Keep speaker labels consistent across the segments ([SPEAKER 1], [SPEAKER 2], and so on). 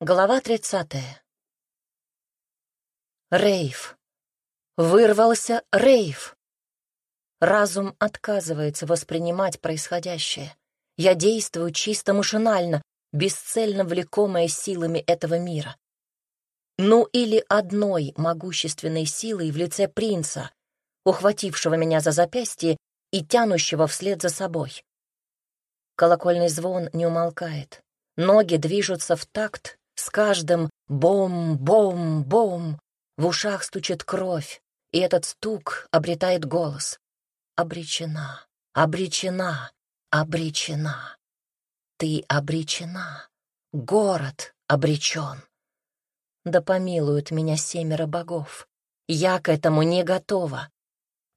[SPEAKER 1] Глава тридцатая. Рейв. Вырвался рейв. Разум отказывается воспринимать происходящее. Я действую чисто машинально, бесцельно влекомая силами этого мира. Ну или одной могущественной силой в лице принца, ухватившего меня за запястье и тянущего вслед за собой. Колокольный звон не умолкает. Ноги движутся в такт, с каждым бом-бом-бом в ушах стучит кровь, и этот стук обретает голос. Обречена, обречена, обречена. Ты обречена. Город обречен. Да помилуют меня семеро богов. Я к этому не готова.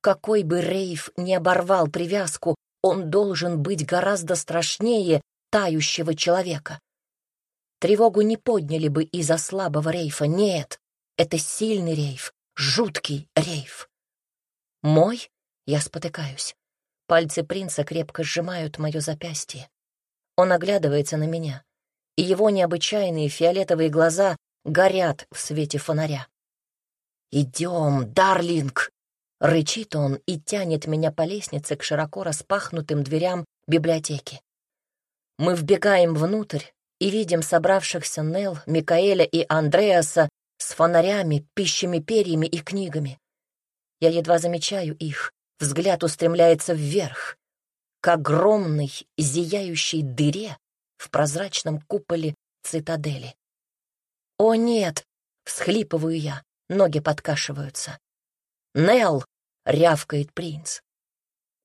[SPEAKER 1] Какой бы Рейв не оборвал привязку, он должен быть гораздо страшнее тающего человека. Тревогу не подняли бы из-за слабого рейфа. Нет, это сильный рейф, жуткий рейф. Мой? Я спотыкаюсь. Пальцы принца крепко сжимают мое запястье. Он оглядывается на меня, и его необычайные фиолетовые глаза горят в свете фонаря. «Идем, Дарлинг!» — рычит он и тянет меня по лестнице к широко распахнутым дверям библиотеки. Мы вбегаем внутрь, и видим собравшихся Нел, Микаэля и Андреаса с фонарями, пищими перьями и книгами. Я едва замечаю их, взгляд устремляется вверх, к огромной зияющей дыре в прозрачном куполе цитадели. «О, нет!» — всхлипываю я, ноги подкашиваются. «Нел!» — рявкает принц.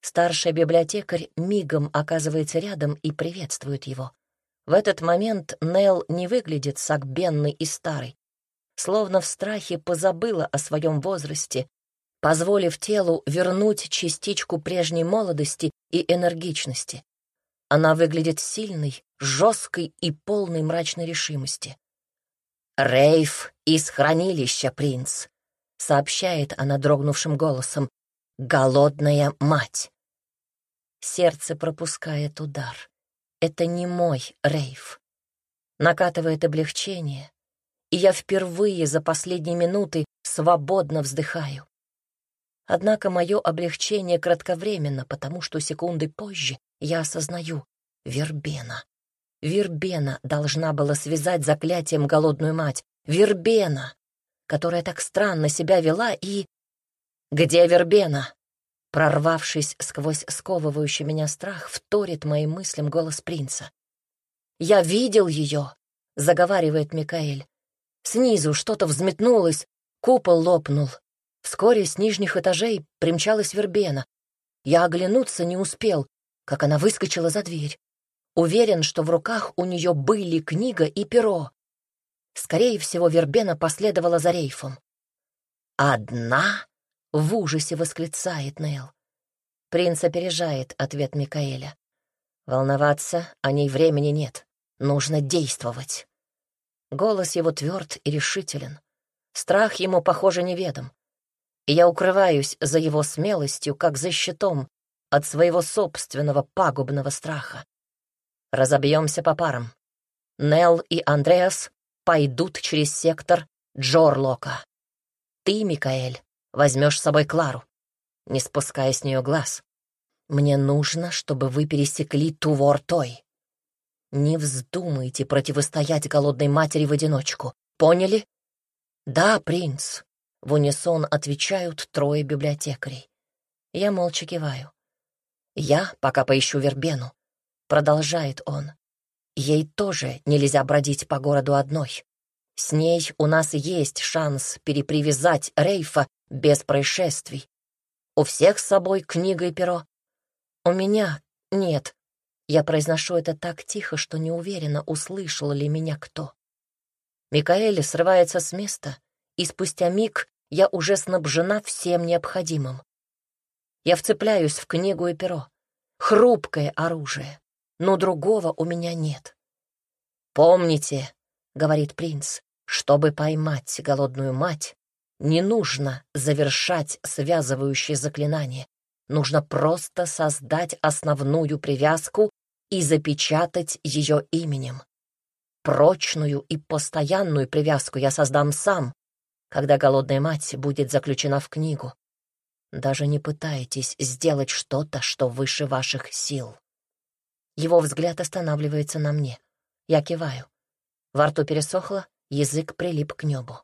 [SPEAKER 1] Старший библиотекарь мигом оказывается рядом и приветствует его. В этот момент Нел не выглядит сагбенной и старой, словно в страхе позабыла о своем возрасте, позволив телу вернуть частичку прежней молодости и энергичности. Она выглядит сильной, жесткой и полной мрачной решимости. «Рейф из хранилища, принц», — сообщает она дрогнувшим голосом. «Голодная мать». Сердце пропускает удар. Это не мой рейв. Накатывает облегчение, и я впервые за последние минуты свободно вздыхаю. Однако мое облегчение кратковременно, потому что секунды позже я осознаю — Вербена. Вербена должна была связать заклятием голодную мать. Вербена, которая так странно себя вела и... «Где Вербена?» Прорвавшись сквозь сковывающий меня страх, вторит моим мыслям голос принца. «Я видел ее!» — заговаривает Микаэль. Снизу что-то взметнулось, купол лопнул. Вскоре с нижних этажей примчалась Вербена. Я оглянуться не успел, как она выскочила за дверь. Уверен, что в руках у нее были книга и перо. Скорее всего, Вербена последовала за рейфом. «Одна?» В ужасе восклицает Нейл. Принц опережает ответ Микаэля. Волноваться о ней времени нет. Нужно действовать. Голос его тверд и решителен. Страх ему, похоже, неведом. И я укрываюсь за его смелостью, как за щитом от своего собственного пагубного страха. Разобьемся по парам. Нел и Андреас пойдут через сектор Джорлока. Ты, Микаэль, возьмешь с собой Клару, не спуская с нее глаз. Мне нужно, чтобы вы пересекли Тувор-Той. Не вздумайте противостоять голодной матери в одиночку. Поняли? Да, принц. В унисон отвечают трое библиотекарей. Я молча киваю. Я пока поищу Вербену. Продолжает он. Ей тоже нельзя бродить по городу одной. С ней у нас есть шанс перепривязать Рейфа без происшествий. У всех с собой книга и перо. У меня нет. Я произношу это так тихо, что не уверена, услышал ли меня кто. Микаэль срывается с места, и спустя миг я уже снабжена всем необходимым. Я вцепляюсь в книгу и перо. Хрупкое оружие, но другого у меня нет. «Помните», — говорит принц, — «чтобы поймать голодную мать, не нужно завершать связывающее заклинание. Нужно просто создать основную привязку и запечатать ее именем. Прочную и постоянную привязку я создам сам, когда голодная мать будет заключена в книгу. Даже не пытайтесь сделать что-то, что выше ваших сил. Его взгляд останавливается на мне. Я киваю. Во рту пересохло, язык прилип к небу.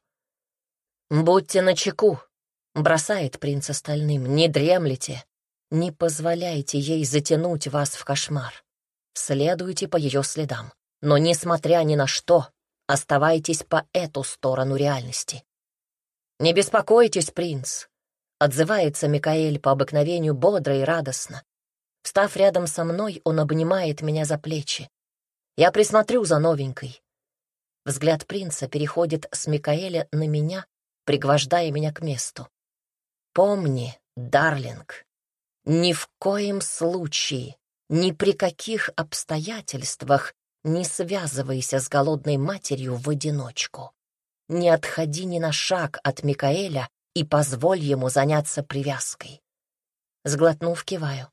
[SPEAKER 1] «Будьте начеку», — бросает принц остальным, — «не дремлете, не позволяйте ей затянуть вас в кошмар. Следуйте по ее следам но, несмотря ни на что, оставайтесь по эту сторону реальности. «Не беспокойтесь, принц», — отзывается Микаэль по обыкновению бодро и радостно. Встав рядом со мной, он обнимает меня за плечи. Я присмотрю за новенькой. Взгляд принца переходит с Микаэля на меня, пригвождая меня к месту. Помни, Дарлинг, ни в коем случае, ни при каких обстоятельствах не связывайся с голодной матерью в одиночку. Не отходи ни на шаг от Микаэля и позволь ему заняться привязкой. Сглотнув, киваю.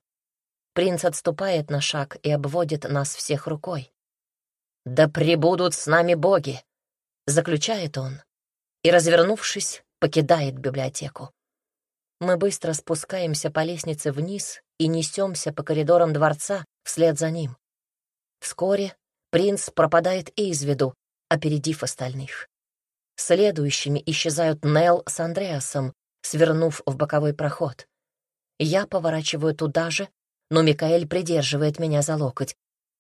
[SPEAKER 1] Принц отступает на шаг и обводит нас всех рукой. «Да пребудут с нами боги!» — заключает он и, развернувшись, покидает библиотеку. Мы быстро спускаемся по лестнице вниз и несемся по коридорам дворца вслед за ним. Вскоре Принц пропадает из виду, опередив остальных. Следующими исчезают Нел с Андреасом, свернув в боковой проход. Я поворачиваю туда же, но Микаэль придерживает меня за локоть.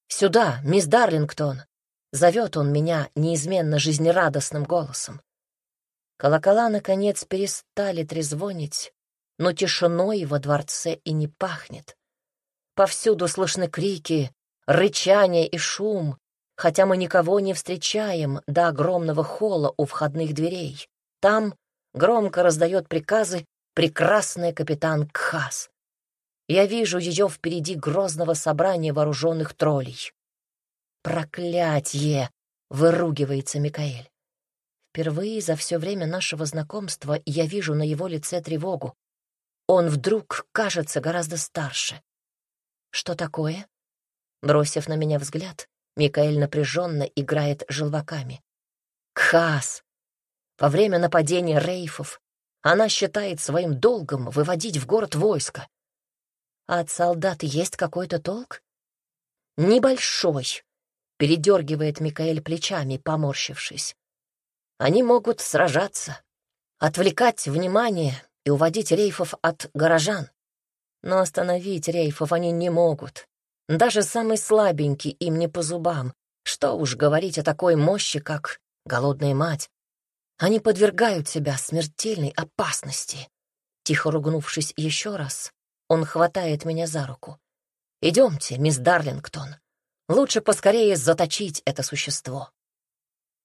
[SPEAKER 1] «Сюда, мисс Дарлингтон!» Зовет он меня неизменно жизнерадостным голосом. Колокола, наконец, перестали трезвонить, но тишиной во дворце и не пахнет. Повсюду слышны крики, рычание и шум, хотя мы никого не встречаем до огромного холла у входных дверей. Там громко раздает приказы прекрасный капитан Кхас. Я вижу ее впереди грозного собрания вооруженных троллей. «Проклятье!» — выругивается Микаэль. Впервые за все время нашего знакомства я вижу на его лице тревогу. Он вдруг кажется гораздо старше. Что такое? Бросив на меня взгляд, Микаэль напряженно играет желваками. Кхас! Во время нападения рейфов она считает своим долгом выводить в город войско. А от солдат есть какой-то толк? Небольшой, передергивает Микаэль плечами, поморщившись. Они могут сражаться, отвлекать внимание и уводить рейфов от горожан. Но остановить рейфов они не могут. Даже самый слабенький им не по зубам. Что уж говорить о такой мощи, как голодная мать. Они подвергают себя смертельной опасности. Тихо ругнувшись еще раз, он хватает меня за руку. «Идемте, мисс Дарлингтон. Лучше поскорее заточить это существо».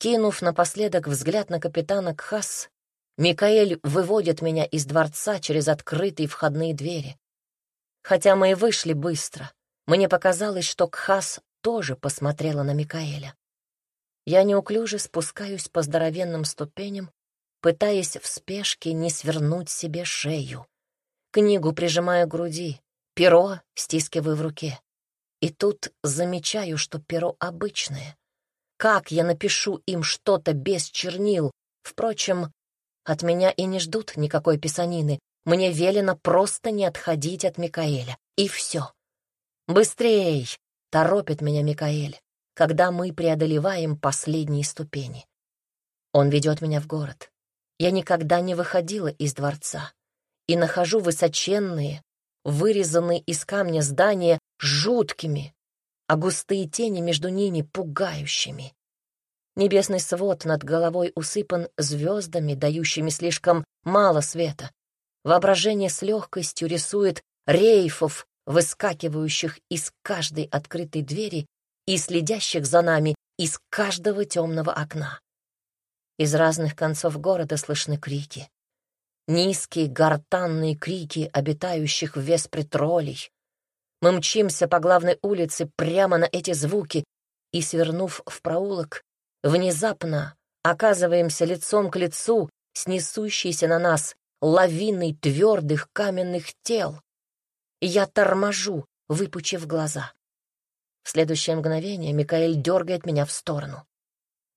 [SPEAKER 1] Кинув напоследок взгляд на капитана Кхас, Микаэль выводит меня из дворца через открытые входные двери. Хотя мы и вышли быстро, мне показалось, что Кхас тоже посмотрела на Микаэля. Я неуклюже спускаюсь по здоровенным ступеням, пытаясь в спешке не свернуть себе шею. Книгу прижимаю к груди, перо стискиваю в руке. И тут замечаю, что перо обычное. Как я напишу им что-то без чернил? Впрочем, от меня и не ждут никакой писанины. Мне велено просто не отходить от Микаэля. И все. «Быстрей!» — торопит меня Микаэль, когда мы преодолеваем последние ступени. Он ведет меня в город. Я никогда не выходила из дворца и нахожу высоченные, вырезанные из камня здания жуткими, а густые тени между ними пугающими. Небесный свод над головой усыпан звездами, дающими слишком мало света. Воображение с легкостью рисует рейфов выскакивающих из каждой открытой двери и следящих за нами из каждого темного окна. Из разных концов города слышны крики. Низкие гортанные крики обитающих в Веспре троллей. Мы мчимся по главной улице прямо на эти звуки и, свернув в проулок, внезапно оказываемся лицом к лицу с несущейся на нас лавиной твердых каменных тел. Я торможу, выпучив глаза. В следующее мгновение Микаэль дергает меня в сторону.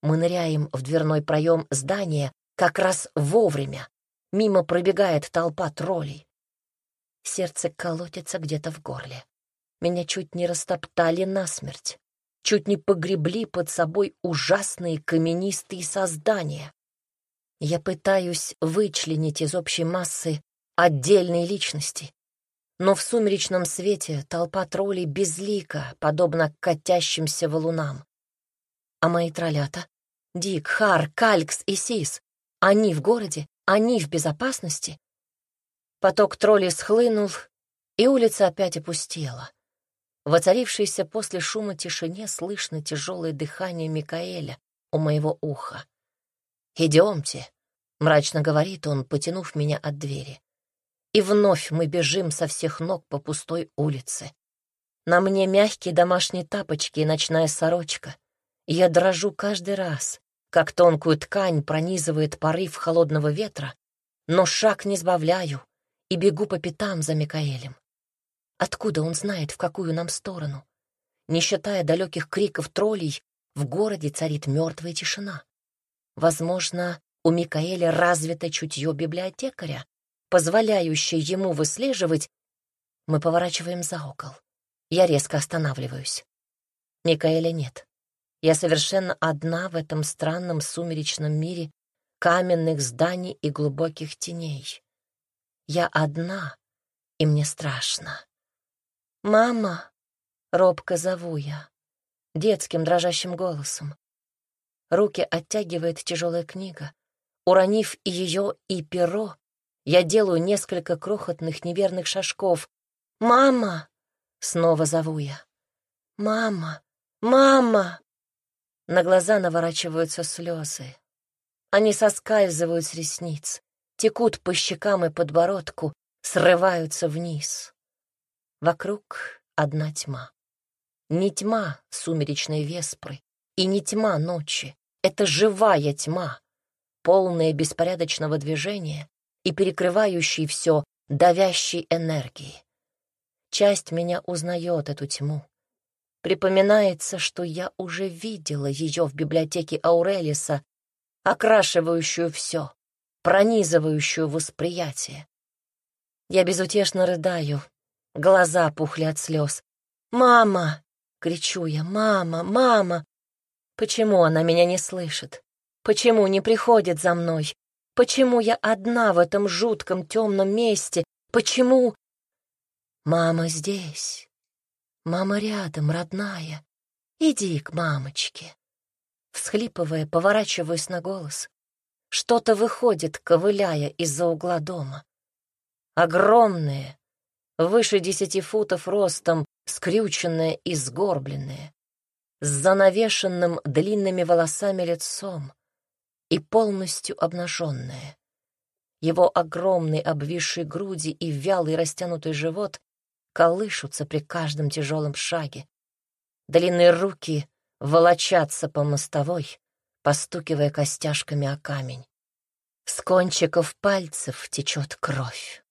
[SPEAKER 1] Мы ныряем в дверной проем здания как раз вовремя. Мимо пробегает толпа троллей. Сердце колотится где-то в горле. Меня чуть не растоптали насмерть. Чуть не погребли под собой ужасные каменистые создания. Я пытаюсь вычленить из общей массы отдельные личности. Но в сумеречном свете толпа троллей безлика, подобно катящимся валунам. А мои троллята — Дик, Хар, Калькс и Сис — они в городе, они в безопасности. Поток троллей схлынул, и улица опять опустела. В оцарившейся после шума тишине слышно тяжелое дыхание Микаэля у моего уха. «Идемте», — мрачно говорит он, потянув меня от двери. И вновь мы бежим со всех ног по пустой улице. На мне мягкие домашние тапочки и ночная сорочка. Я дрожу каждый раз, как тонкую ткань пронизывает порыв холодного ветра, но шаг не сбавляю и бегу по пятам за Микаэлем. Откуда он знает, в какую нам сторону? Не считая далеких криков троллей, в городе царит мертвая тишина. Возможно, у Микаэля развито чутье библиотекаря, позволяющее ему выслеживать, мы поворачиваем за угол. Я резко останавливаюсь. Микаэля нет. Я совершенно одна в этом странном сумеречном мире каменных зданий и глубоких теней. Я одна, и мне страшно. «Мама!» — робко зову я, детским дрожащим голосом. Руки оттягивает тяжелая книга. Уронив и ее, и перо, я делаю несколько крохотных неверных шажков. «Мама!» — снова зову я. «Мама! Мама!» На глаза наворачиваются слезы. Они соскальзывают с ресниц, текут по щекам и подбородку, срываются вниз. Вокруг одна тьма. Не тьма сумеречной веспры и не тьма ночи. Это живая тьма, полная беспорядочного движения, и перекрывающий все давящей энергии. Часть меня узнает эту тьму. Припоминается, что я уже видела ее в библиотеке Аурелиса, окрашивающую все, пронизывающую восприятие. Я безутешно рыдаю, глаза пухли от слез. «Мама!» — кричу я. «Мама! Мама!» Почему она меня не слышит? Почему не приходит за мной? Почему я одна в этом жутком темном месте? Почему... Мама здесь. Мама рядом, родная. Иди к мамочке. Всхлипывая, поворачиваюсь на голос. Что-то выходит, ковыляя из-за угла дома. Огромное, выше десяти футов ростом, скрюченное и сгорбленное, с занавешенным длинными волосами лицом, и полностью обнаженное. Его огромные обвисшие груди и вялый растянутый живот колышутся при каждом тяжелом шаге. Длинные руки волочатся по мостовой, постукивая костяшками о камень. С кончиков пальцев течет кровь.